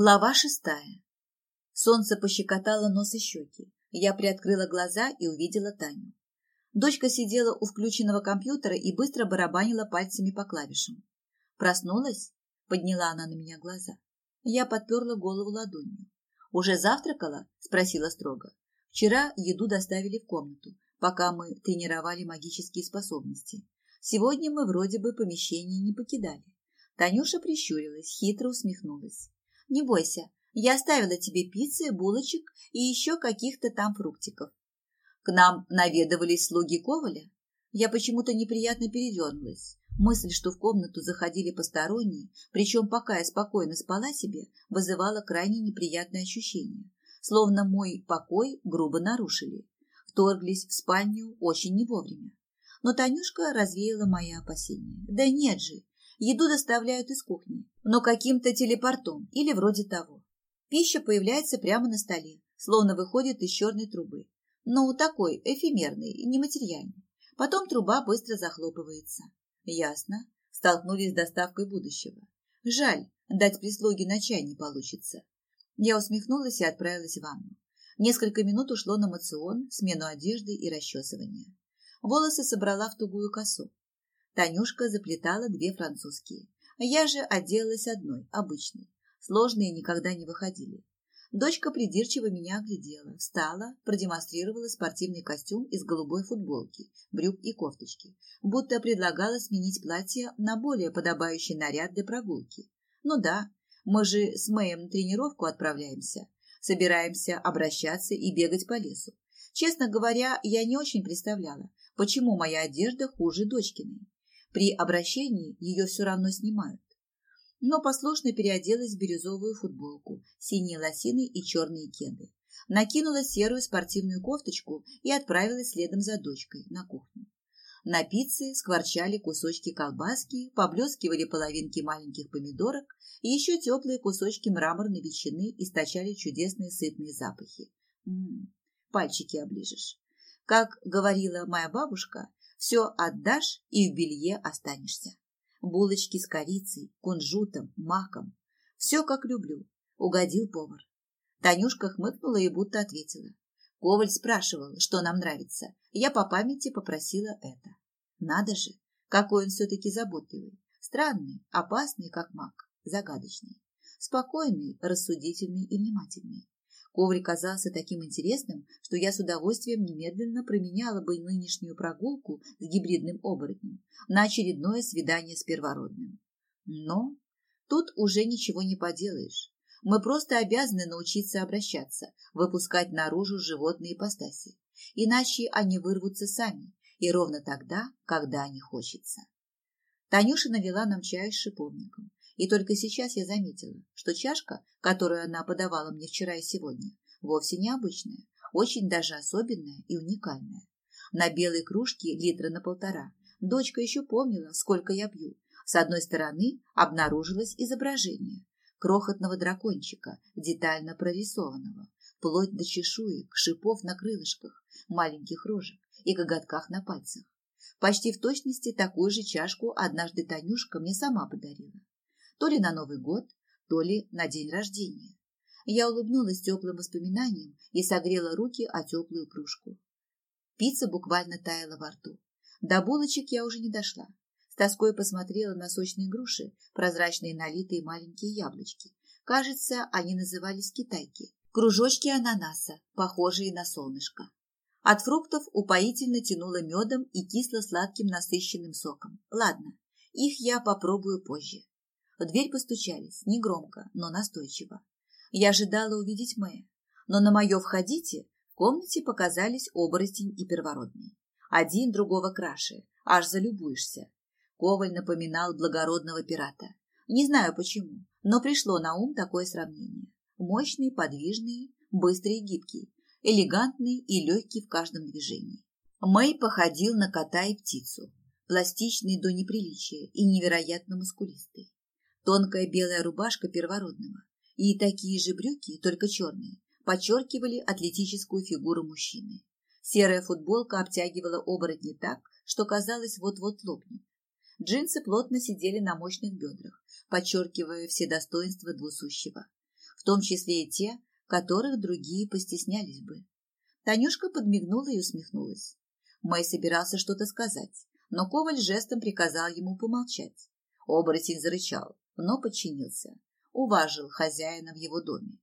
Глава шестая. Солнце пощекотало нос и щеки. Я приоткрыла глаза и увидела Таню. Дочка сидела у включенного компьютера и быстро барабанила пальцами по клавишам. «Проснулась?» – подняла она на меня глаза. Я подперла голову ладонью. «Уже завтракала?» – спросила строго. «Вчера еду доставили в комнату, пока мы тренировали магические способности. Сегодня мы вроде бы помещение не покидали». Танюша прищурилась, хитро усмехнулась. Не бойся, я оставила тебе пиццы, булочек и еще каких-то там фруктиков. К нам наведывались слуги Коваля. Я почему-то неприятно передернулась. Мысль, что в комнату заходили посторонние, причем пока я спокойно спала себе, вызывала крайне неприятное ощущение. Словно мой покой грубо нарушили. Вторглись в спальню очень не вовремя. Но Танюшка развеяла мои опасения. Да нет же, Еду доставляют из кухни, но каким-то телепортом или вроде того. Пища появляется прямо на столе, словно выходит из черной трубы. Но такой эфемерный, нематериальный. Потом труба быстро захлопывается. Ясно. Столкнулись с доставкой будущего. Жаль, дать прислуге на чай не получится. Я усмехнулась и отправилась в ванну. Несколько минут ушло на мацион, смену одежды и расчесывание. Волосы собрала в тугую косу. Танюшка заплетала две французские. Я же отделалась одной, обычной. Сложные никогда не выходили. Дочка придирчиво меня оглядела, встала, продемонстрировала спортивный костюм из голубой футболки, брюк и кофточки, будто предлагала сменить платье на более подобающий наряд для прогулки. Ну да, мы же с Мэем на тренировку отправляемся, собираемся обращаться и бегать по лесу. Честно говоря, я не очень представляла, почему моя одежда хуже дочкиной. При обращении ее все равно снимают. Но послушно переоделась в бирюзовую футболку, синие лосины и черные кеды. Накинула серую спортивную кофточку и отправилась следом за дочкой на кухню. На пицце скворчали кусочки колбаски, поблескивали половинки маленьких помидорок, еще теплые кусочки мраморной ветчины источали чудесные сытные запахи. М -м -м, пальчики оближешь. Как говорила моя бабушка, все отдашь и в белье останешься. Булочки с корицей, кунжутом, маком. Все, как люблю. Угодил повар. Танюшка хмыкнула и будто ответила. Коваль спрашивал, что нам нравится. Я по памяти попросила это. Надо же, какой он все-таки заботливый. Странный, опасный, как маг, загадочный. Спокойный, рассудительный и внимательный. Коврик казался таким интересным, что я с удовольствием немедленно променяла бы нынешнюю прогулку с гибридным оборотнем на очередное свидание с первородным. Но тут уже ничего не поделаешь. Мы просто обязаны научиться обращаться, выпускать наружу животные ипостаси. Иначе они вырвутся сами, и ровно тогда, когда не хочется. Танюша налила нам чай с шиповником, и только сейчас я заметила, что чашка, которую она подавала мне вчера и сегодня, вовсе необычная, очень даже особенная и уникальная. На белой кружке литра на полтора дочка еще помнила, сколько я пью. С одной стороны обнаружилось изображение крохотного дракончика, детально прорисованного, вплоть до чешуек, шипов на крылышках, маленьких рожек и коготках на пальцах. Почти в точности такую же чашку однажды Танюшка мне сама подарила то ли на Новый год, то ли на день рождения. Я улыбнулась теплым воспоминанием и согрела руки о теплую кружку. Пицца буквально таяла во рту. До булочек я уже не дошла. С тоской посмотрела на сочные груши, прозрачные налитые маленькие яблочки. Кажется, они назывались китайки. Кружочки ананаса, похожие на солнышко. От фруктов упоительно тянуло медом и кисло-сладким насыщенным соком. Ладно, их я попробую позже. В дверь постучались, негромко, но настойчиво. Я ожидала увидеть Мэя, но на мое «входите» в комнате показались оборотень и первородный. Один другого краше, аж залюбуешься. Коваль напоминал благородного пирата. Не знаю почему, но пришло на ум такое сравнение. Мощный, подвижный, быстрый и гибкий, элегантный и легкий в каждом движении. Мэй походил на кота и птицу, пластичный до неприличия и невероятно мускулистый тонкая белая рубашка первородного и такие же брюки, только черные, подчеркивали атлетическую фигуру мужчины. Серая футболка обтягивала оборотни так, что казалось вот-вот лопнет. Джинсы плотно сидели на мощных бедрах, подчеркивая все достоинства двусущего. в том числе и те, которых другие постеснялись бы. Танюшка подмигнула и усмехнулась. Мэй собирался что-то сказать, но Коваль жестом приказал ему помолчать. Оборотень зарычал, но подчинился, уважил хозяина в его доме.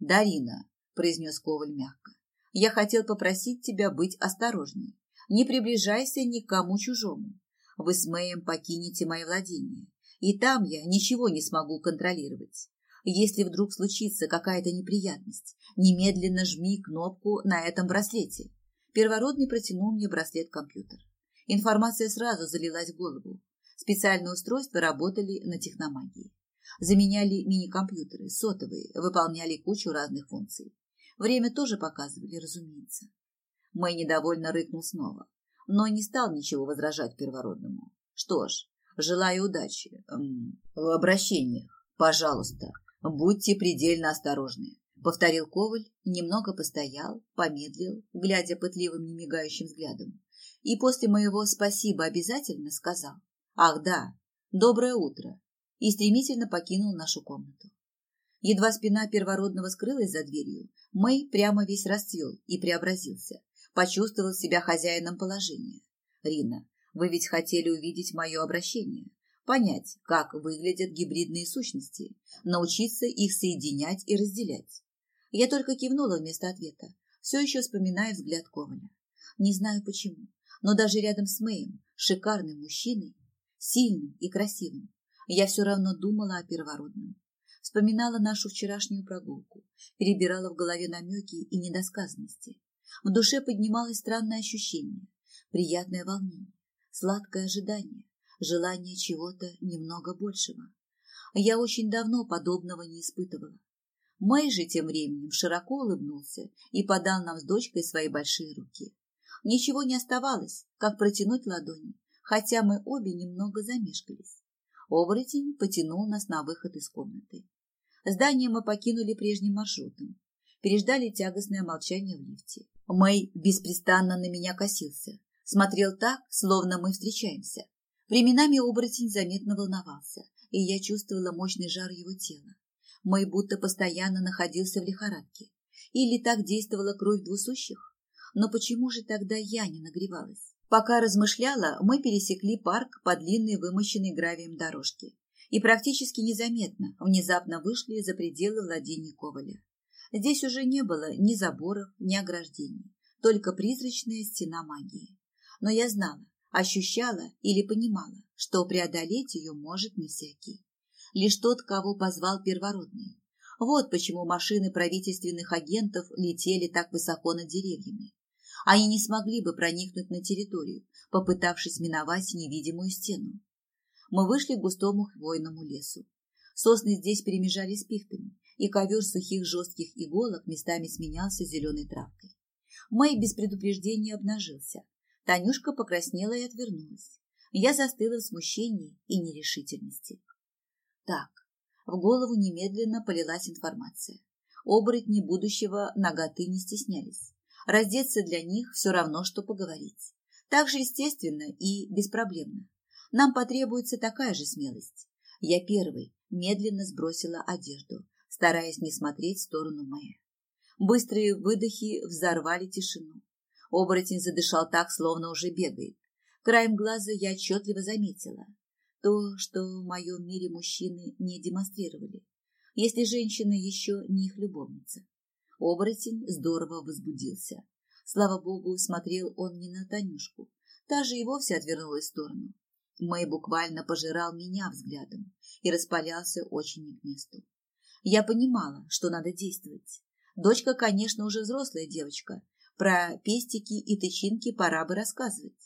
«Дарина», — произнес Коваль мягко, — «я хотел попросить тебя быть осторожней. Не приближайся ни к кому чужому. Вы с Мэем покинете мои владения, и там я ничего не смогу контролировать. Если вдруг случится какая-то неприятность, немедленно жми кнопку на этом браслете. Первородный протянул мне браслет-компьютер. Информация сразу залилась в голову. Специальные устройства работали на техномагии. Заменяли мини-компьютеры, сотовые, выполняли кучу разных функций. Время тоже показывали, разумеется. Мэй недовольно рыкнул снова, но не стал ничего возражать первородному. Что ж, желаю удачи эм, в обращениях. Пожалуйста, будьте предельно осторожны. Повторил Коваль, немного постоял, помедлил, глядя пытливым немигающим взглядом. И после моего «спасибо» обязательно сказал «Ах да, доброе утро» и стремительно покинул нашу комнату. Едва спина первородного скрылась за дверью, Мэй прямо весь расцвел и преобразился, почувствовал себя хозяином положения. «Рина, вы ведь хотели увидеть мое обращение, понять, как выглядят гибридные сущности, научиться их соединять и разделять. Я только кивнула вместо ответа, все еще вспоминая взгляд Коваля. Не знаю почему, но даже рядом с Мэем, шикарным мужчиной, сильным и красивым, я все равно думала о первородном. Вспоминала нашу вчерашнюю прогулку, перебирала в голове намеки и недосказанности. В душе поднималось странное ощущение, приятное волнение, сладкое ожидание, желание чего-то немного большего. Я очень давно подобного не испытывала. Мэй же тем временем широко улыбнулся и подал нам с дочкой свои большие руки. Ничего не оставалось, как протянуть ладони, хотя мы обе немного замешкались. Оборотень потянул нас на выход из комнаты. Здание мы покинули прежним маршрутом. Переждали тягостное молчание в лифте. Мэй беспрестанно на меня косился. Смотрел так, словно мы встречаемся. Временами оборотень заметно волновался, и я чувствовала мощный жар его тела. Мэй будто постоянно находился в лихорадке. Или так действовала кровь двусущих? Но почему же тогда я не нагревалась? Пока размышляла, мы пересекли парк по длинной вымощенной гравием дорожке и практически незаметно внезапно вышли за пределы владений Коваля. Здесь уже не было ни заборов, ни ограждений, только призрачная стена магии. Но я знала, ощущала или понимала, что преодолеть ее может не всякий лишь тот, кого позвал первородный. Вот почему машины правительственных агентов летели так высоко над деревьями. Они не смогли бы проникнуть на территорию, попытавшись миновать невидимую стену. Мы вышли к густому хвойному лесу. Сосны здесь перемежались пихтами, и ковер сухих жестких иголок местами сменялся зеленой травкой. Мэй без предупреждения обнажился. Танюшка покраснела и отвернулась. Я застыла в смущении и нерешительности. Так, в голову немедленно полилась информация. Оборотни будущего наготы не стеснялись. Раздеться для них все равно, что поговорить. Так же естественно и беспроблемно. Нам потребуется такая же смелость. Я первой медленно сбросила одежду, стараясь не смотреть в сторону моя. Быстрые выдохи взорвали тишину. Оборотень задышал так, словно уже бегает. Краем глаза я отчетливо заметила, то, что в моем мире мужчины не демонстрировали, если женщина еще не их любовница. Оборотень здорово возбудился. Слава богу, смотрел он не на Танюшку. Та же и вовсе отвернулась в сторону. Мэй буквально пожирал меня взглядом и распалялся очень не к месту. Я понимала, что надо действовать. Дочка, конечно, уже взрослая девочка. Про пестики и тычинки пора бы рассказывать.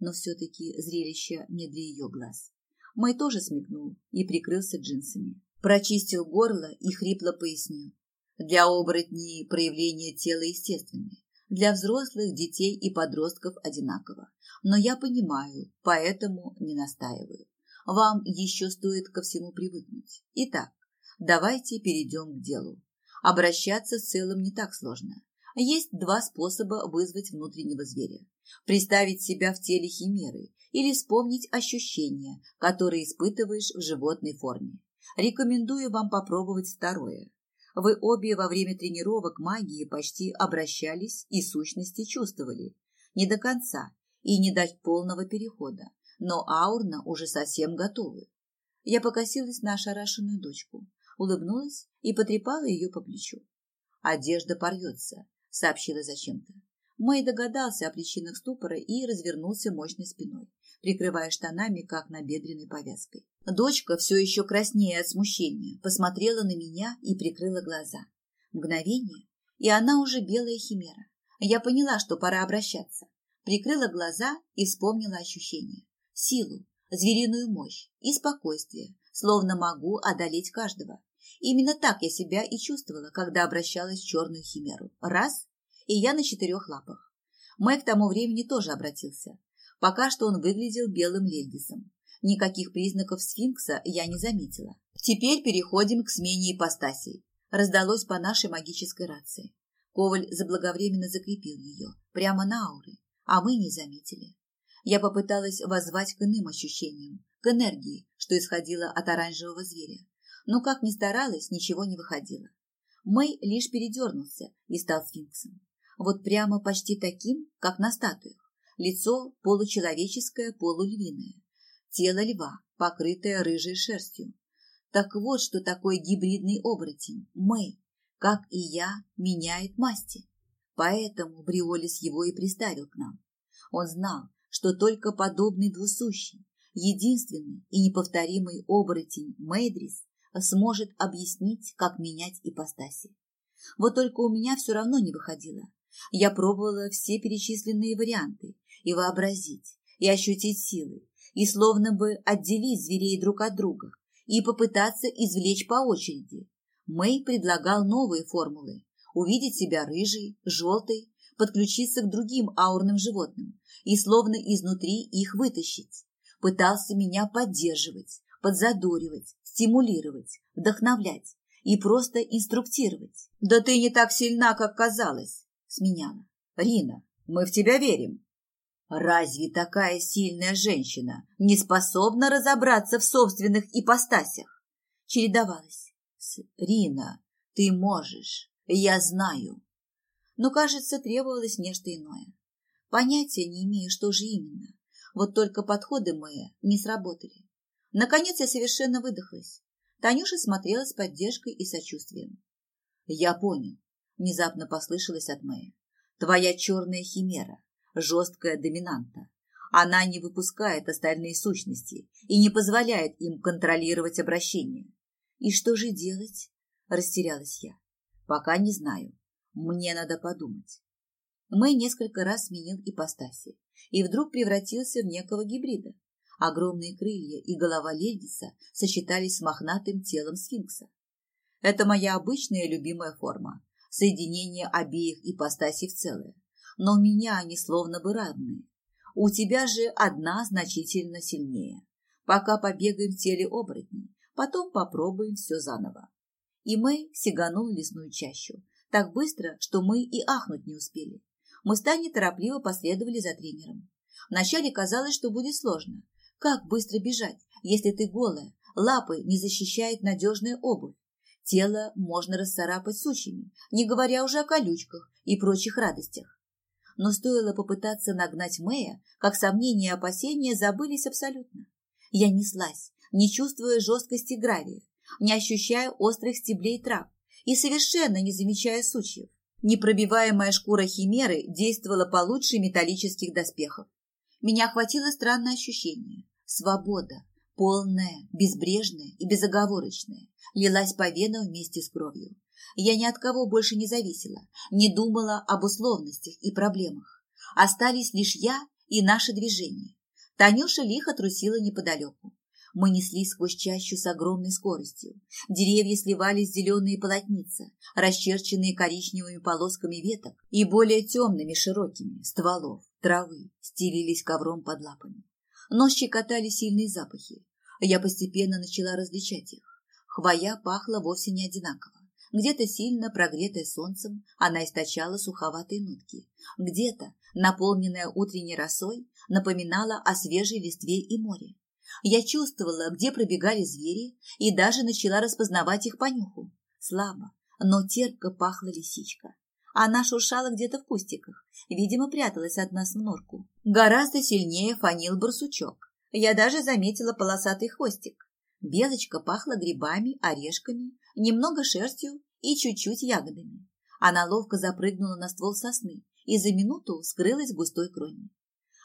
Но все-таки зрелище не для ее глаз. Мэй тоже смекнул и прикрылся джинсами. Прочистил горло и хрипло пояснил. Для оборотней проявление тела естественное. Для взрослых, детей и подростков одинаково. Но я понимаю, поэтому не настаиваю. Вам еще стоит ко всему привыкнуть. Итак, давайте перейдем к делу. Обращаться с целым не так сложно. Есть два способа вызвать внутреннего зверя. Представить себя в теле химеры или вспомнить ощущения, которые испытываешь в животной форме. Рекомендую вам попробовать второе. Вы обе во время тренировок магии почти обращались и сущности чувствовали. Не до конца и не дать полного перехода, но аурно уже совсем готовы. Я покосилась на ошарашенную дочку, улыбнулась и потрепала ее по плечу. «Одежда порвется», — сообщила зачем-то. Мэй догадался о причинах ступора и развернулся мощной спиной, прикрывая штанами, как набедренной повязкой. Дочка, все еще краснее от смущения, посмотрела на меня и прикрыла глаза. Мгновение, и она уже белая химера. Я поняла, что пора обращаться. Прикрыла глаза и вспомнила ощущения. Силу, звериную мощь и спокойствие, словно могу одолеть каждого. Именно так я себя и чувствовала, когда обращалась в черную химеру. Раз и я на четырех лапах. Мэг к тому времени тоже обратился. Пока что он выглядел белым лельдисом. Никаких признаков сфинкса я не заметила. Теперь переходим к смене ипостасей. Раздалось по нашей магической рации. Коваль заблаговременно закрепил ее, прямо на ауры, а мы не заметили. Я попыталась воззвать к иным ощущениям, к энергии, что исходила от оранжевого зверя. Но как ни старалась, ничего не выходило. Мэй лишь передернулся и стал сфинксом вот прямо почти таким, как на статуях. Лицо получеловеческое, полульвиное. Тело льва, покрытое рыжей шерстью. Так вот, что такое гибридный оборотень, Мэй, как и я, меняет масти. Поэтому Бриолис его и приставил к нам. Он знал, что только подобный двусущий, единственный и неповторимый оборотень Мэйдрис сможет объяснить, как менять ипостаси. Вот только у меня все равно не выходило. Я пробовала все перечисленные варианты и вообразить, и ощутить силы, и словно бы отделить зверей друг от друга и попытаться извлечь по очереди. Мэй предлагал новые формулы. Увидеть себя рыжей, желтой, подключиться к другим аурным животным и словно изнутри их вытащить. Пытался меня поддерживать, подзадоривать, стимулировать, вдохновлять и просто инструктировать. «Да ты не так сильна, как казалось сменяла. «Рина, мы в тебя верим». «Разве такая сильная женщина не способна разобраться в собственных ипостасях?» Чередовалась. «Рина, ты можешь, я знаю». Но, кажется, требовалось нечто иное. Понятия не имею, что же именно. Вот только подходы мои не сработали. Наконец я совершенно выдохлась. Танюша смотрела с поддержкой и сочувствием. «Я понял. Внезапно послышалось от Мэя. Твоя черная химера, жесткая доминанта. Она не выпускает остальные сущности и не позволяет им контролировать обращение. И что же делать? Растерялась я. Пока не знаю. Мне надо подумать. Мэй несколько раз сменил ипостаси и вдруг превратился в некого гибрида. Огромные крылья и голова Лельдиса сочетались с мохнатым телом сфинкса. Это моя обычная любимая форма соединение обеих ипостасей в целое. Но у меня они словно бы равные. У тебя же одна значительно сильнее. Пока побегаем в теле оборотней, потом попробуем все заново. И мы сиганул лесную чащу, так быстро, что мы и ахнуть не успели. Мы с Таней торопливо последовали за тренером. Вначале казалось, что будет сложно. Как быстро бежать, если ты голая, лапы не защищает надежная обувь? Тело можно расцарапать сучьями, не говоря уже о колючках и прочих радостях. Но стоило попытаться нагнать Мэя, как сомнения и опасения забылись абсолютно. Я неслась, не чувствуя жесткости гравия, не ощущая острых стеблей трав и совершенно не замечая сучьев. Непробиваемая шкура химеры действовала получше металлических доспехов. Меня охватило странное ощущение. Свобода, полная, безбрежная и безоговорочная, лилась по венам вместе с кровью. Я ни от кого больше не зависела, не думала об условностях и проблемах. Остались лишь я и наше движение. Танюша лихо трусила неподалеку. Мы неслись сквозь чащу с огромной скоростью. Деревья сливались в зеленые полотница, расчерченные коричневыми полосками веток и более темными широкими стволов, травы, стелились ковром под лапами. Но щекотали сильные запахи. Я постепенно начала различать их. Хвоя пахла вовсе не одинаково. Где-то сильно прогретая солнцем, она источала суховатые нотки. Где-то, наполненная утренней росой, напоминала о свежей листве и море. Я чувствовала, где пробегали звери, и даже начала распознавать их по нюху. Слабо, но терпко пахла лисичка. Она шуршала где-то в кустиках, видимо, пряталась от нас в норку. Гораздо сильнее фанил барсучок. Я даже заметила полосатый хвостик. Белочка пахла грибами, орешками, немного шерстью и чуть-чуть ягодами. Она ловко запрыгнула на ствол сосны и за минуту скрылась в густой кроне.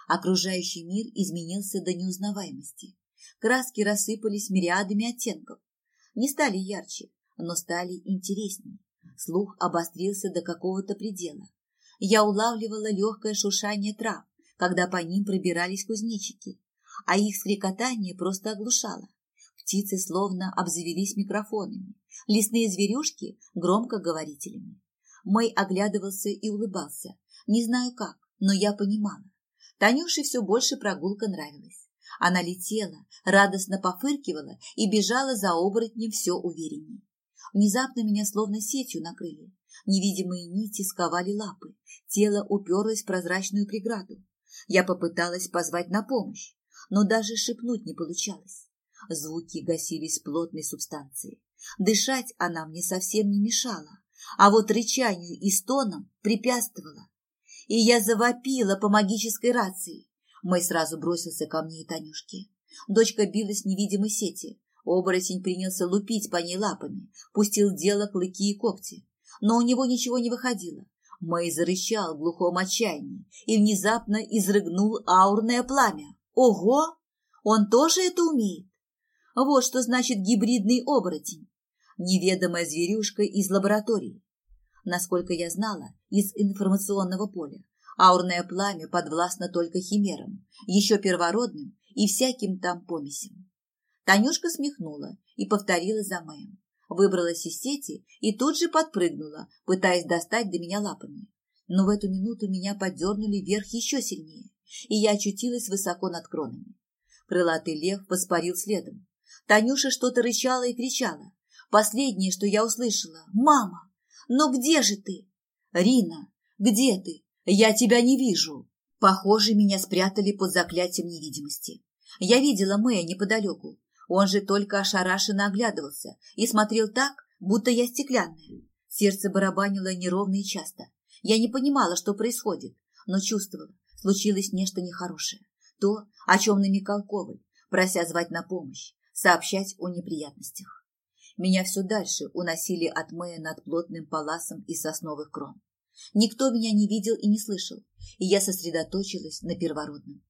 Окружающий мир изменился до неузнаваемости. Краски рассыпались мириадами оттенков. Не стали ярче, но стали интереснее. Слух обострился до какого-то предела. Я улавливала легкое шуршание трав, когда по ним пробирались кузнечики, а их скрекотание просто оглушало. Птицы словно обзавелись микрофонами, лесные зверюшки – громкоговорителями. Мэй оглядывался и улыбался. Не знаю как, но я понимала. Танюше все больше прогулка нравилась. Она летела, радостно пофыркивала и бежала за оборотнем все увереннее. Внезапно меня словно сетью накрыли. Невидимые нити сковали лапы. Тело уперлось в прозрачную преграду. Я попыталась позвать на помощь, но даже шепнуть не получалось. Звуки гасились плотной субстанцией. Дышать она мне совсем не мешала, а вот рычанию и стонам препятствовала. И я завопила по магической рации. Мой сразу бросился ко мне и Танюшке. Дочка билась в невидимой сети. Оборотень принялся лупить по ней лапами, пустил дело клыки и когти. Но у него ничего не выходило. Мэй зарычал в глухом отчаянии и внезапно изрыгнул аурное пламя. Ого! Он тоже это умеет? Вот что значит гибридный оборотень. Неведомая зверюшка из лаборатории. Насколько я знала, из информационного поля. Аурное пламя подвластно только химерам, еще первородным и всяким там помесям. Танюшка смехнула и повторила за Мэем. Выбралась из сети и тут же подпрыгнула, пытаясь достать до меня лапами. Но в эту минуту меня поддернули вверх еще сильнее, и я очутилась высоко над кронами. Крылатый лев воспарил следом. Танюша что-то рычала и кричала. Последнее, что я услышала – «Мама! Но где же ты?» «Рина, где ты? Я тебя не вижу!» Похоже, меня спрятали под заклятием невидимости. Я видела Мэя неподалеку, он же только ошарашенно оглядывался и смотрел так, будто я стеклянная. Сердце барабанило неровно и часто. Я не понимала, что происходит, но чувствовала, случилось нечто нехорошее. То, о чем намекал Коваль, прося звать на помощь, сообщать о неприятностях. Меня все дальше уносили от Мэя над плотным паласом из сосновых крон. Никто меня не видел и не слышал, и я сосредоточилась на первородном.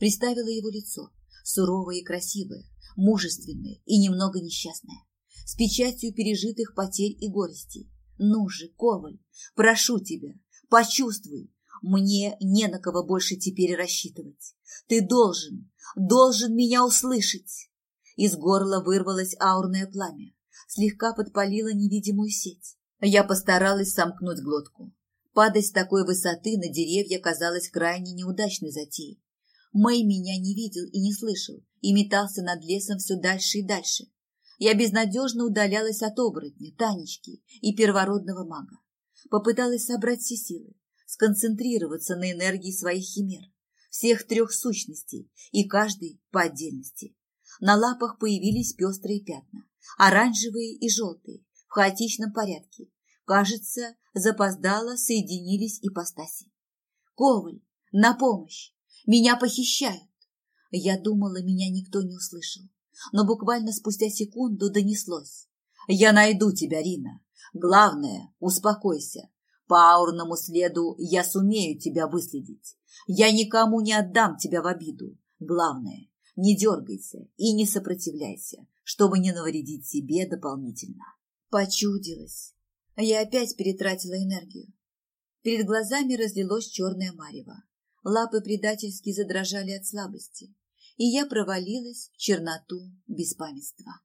Представила его лицо, суровое и красивое, мужественная и немного несчастная, с печатью пережитых потерь и горестей. Ну же, Коваль, прошу тебя, почувствуй, мне не на кого больше теперь рассчитывать. Ты должен, должен меня услышать. Из горла вырвалось аурное пламя, слегка подпалило невидимую сеть. Я постаралась сомкнуть глотку. Падать с такой высоты на деревья казалось крайне неудачной затеей. Мэй меня не видел и не слышал, и метался над лесом все дальше и дальше. Я безнадежно удалялась от оборотня, Танечки и первородного мага. Попыталась собрать все силы, сконцентрироваться на энергии своих химер, всех трех сущностей, и каждый по отдельности. На лапах появились пестрые пятна, оранжевые и желтые, в хаотичном порядке. Кажется, запоздало соединились ипостаси. Коваль, на помощь! Меня похищают. Я думала, меня никто не услышал, но буквально спустя секунду донеслось. Я найду тебя, Рина. Главное, успокойся. По аурному следу я сумею тебя выследить. Я никому не отдам тебя в обиду. Главное, не дергайся и не сопротивляйся, чтобы не навредить себе дополнительно. Почудилась. Я опять перетратила энергию. Перед глазами разлилось черное марево. Лапы предательски задрожали от слабости, и я провалилась в черноту беспамятства.